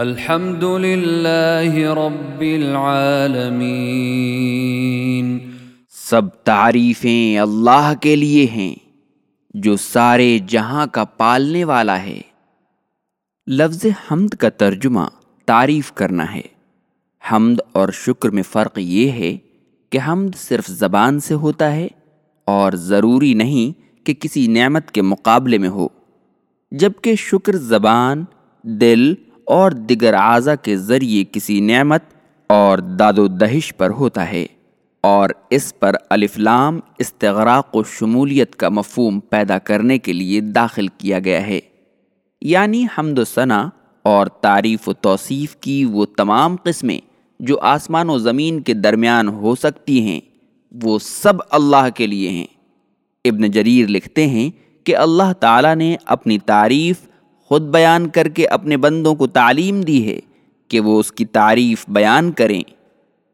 الحمد للہ رب العالمین۔ سب تعریفیں اللہ کے لیے ہیں، جو سارے جہاں کا پالنے والا ہے۔ لفظ حمد کا ترجمہ تعریف کرنا ہے۔ حمد اور شکر میں فرق یہ ہے کہ حمد صرف زبان سے ہوتا ہے اور ضروری نہیں کہ کسی نعمت کے مقابلے میں ہو، جبکہ شکر زبان، دل اور دیگر اعضا کے ذریعے کسی نعمت اور داد و دہش پر ہوتا ہے اور اس پر الفلام استغراق و شمولیت کا مفہوم پیدا کرنے کے لیے داخل کیا گیا ہے۔ یعنی حمد و ثنا اور تعریف و توصیف کی وہ تمام قسمیں جو آسمان و زمین کے درمیان ہو سکتی ہیں، وہ سب اللہ کے لیے ہیں۔ ابن جریر لکھتے ہیں کہ اللہ تعالیٰ نے اپنی تعریف خود بیان کر کے اپنے بندوں کو تعلیم دی ہے کہ وہ اس کی تعریف بیان کریں۔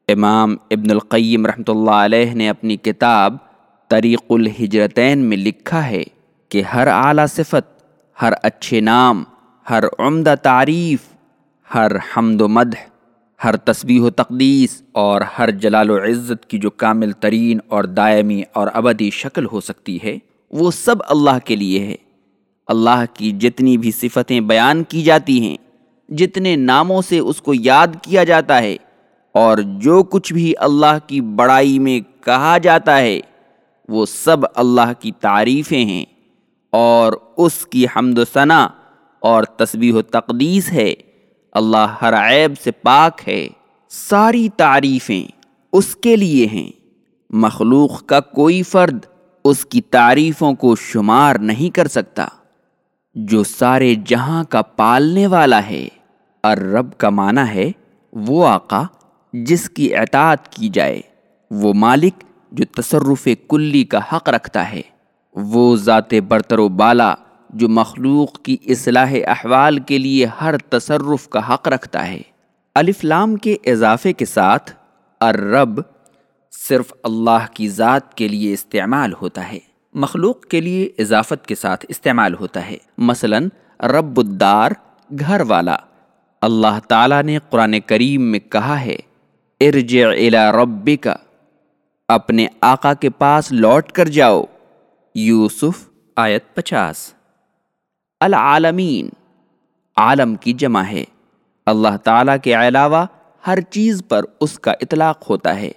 امام ابن القیم رحمۃ اللہ علیہ نے اپنی کتاب طریق الحجرتین میں لکھا ہے کہ ہر اعلیٰ صفت، ہر اچھے نام، ہر عمدہ تعریف، ہر حمد و مدح، ہر تسبیح و تقدیس اور ہر جلال و عزت کی جو کامل ترین اور دائمی اور ابدی شکل ہو سکتی ہے، وہ سب اللہ کے لیے ہے۔ اللہ کی جتنی بھی صفتیں بیان کی جاتی ہیں، جتنے ناموں سے اس کو یاد کیا جاتا ہے، اور جو کچھ بھی اللہ کی بڑائی میں کہا جاتا ہے، وہ سب اللہ کی تعریفیں ہیں، اور اس کی حمد و ثنا اور تسبیح و تقدیس ہے۔ اللہ ہر عیب سے پاک ہے۔ ساری تعریفیں اس کے لیے ہیں۔ مخلوق کا کوئی فرد اس کی تعریفوں کو شمار نہیں کر سکتا۔ جو سارے جہاں کا پالنے والا ہے اور رب کا معنی ہے وہ آقا جس کی اطاعت کی جائے، وہ مالک جو تصرف کلی کا حق رکھتا ہے، وہ ذات برتر و بالا جو مخلوق کی اصلاح احوال کے لیے ہر تصرف کا حق رکھتا ہے۔ الفلام کے اضافے کے ساتھ الرب صرف اللہ کی ذات کے لیے استعمال ہوتا ہے۔ مخلوق کے لیے اضافت کے ساتھ استعمال ہوتا ہے۔ مثلا، رب الدار، گھر والا۔ اللہ تعالیٰ نے قرآن کریم میں کہا ہے، ارجع الى ربک۔ اپنے آقا کے پاس لوٹ کر جاؤ۔ یوسف، آیت پچاس۔ العالمین، عالم کی جمع ہے۔ اللہ تعالیٰ کے علاوہ ہر چیز پر اس کا اطلاق ہوتا ہے۔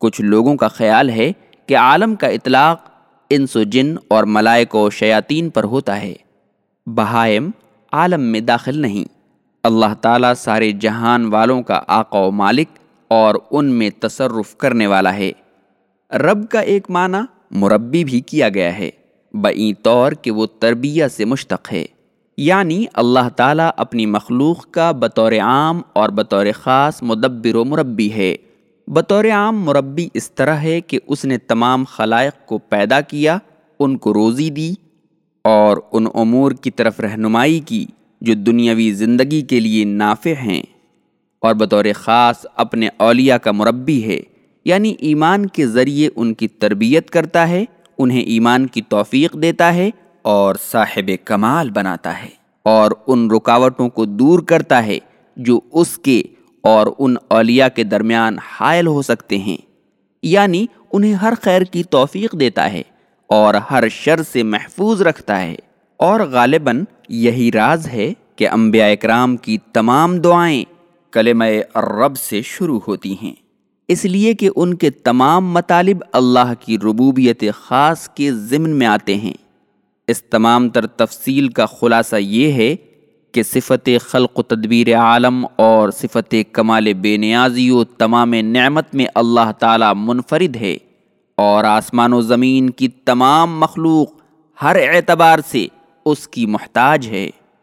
کچھ لوگوں کا خیال ہے کہ عالم کا اطلاق انس و جن اور ملائک و شیاطین پر ہوتا ہے۔ بہائم عالم میں داخل نہیں۔ اللہ تعالیٰ سارے جہان والوں کا آقا و مالک اور ان میں تصرف کرنے والا ہے۔ رب کا ایک معنی مربی بھی کیا گیا ہے۔ بعیں طور کہ وہ تربیہ سے مشتق ہے۔ یعنی اللہ تعالیٰ اپنی مخلوق کا بطور عام اور بطور خاص مدبر و مربی ہے۔ بطور عام مربی اس طرح ہے کہ اس نے تمام خلائق کو پیدا کیا، ان کو روزی دی اور ان امور کی طرف رہنمائی کی جو دنیاوی زندگی کے لیے نافع ہیں۔ اور بطور خاص اپنے اولیاء کا مربی ہے یعنی ایمان کے ذریعے ان کی تربیت کرتا ہے، انہیں ایمان کی توفیق دیتا ہے اور صاحب کمال بناتا ہے اور ان رکاوٹوں کو دور کرتا ہے جو اس کے اور ان اولیاء کے درمیان حائل ہو سکتے ہیں۔ یعنی انہیں ہر خیر کی توفیق دیتا ہے اور ہر شر سے محفوظ رکھتا ہے۔ اور غالباً یہی راز ہے کہ انبیاء اکرام کی تمام دعائیں کلمہ الرب سے شروع ہوتی ہیں۔ اس لیے کہ ان کے تمام مطالب اللہ کی ربوبیت خاص کے ضمن میں آتے ہیں۔ اس تمام تر تفصیل کا خلاصہ یہ ہے کہ صفت خلق و تدبیر عالم اور صفت کمال بے نیازی و تمام نعمت میں اللہ تعالیٰ منفرد ہے اور آسمان و زمین کی تمام مخلوق ہر اعتبار سے اس کی محتاج ہے۔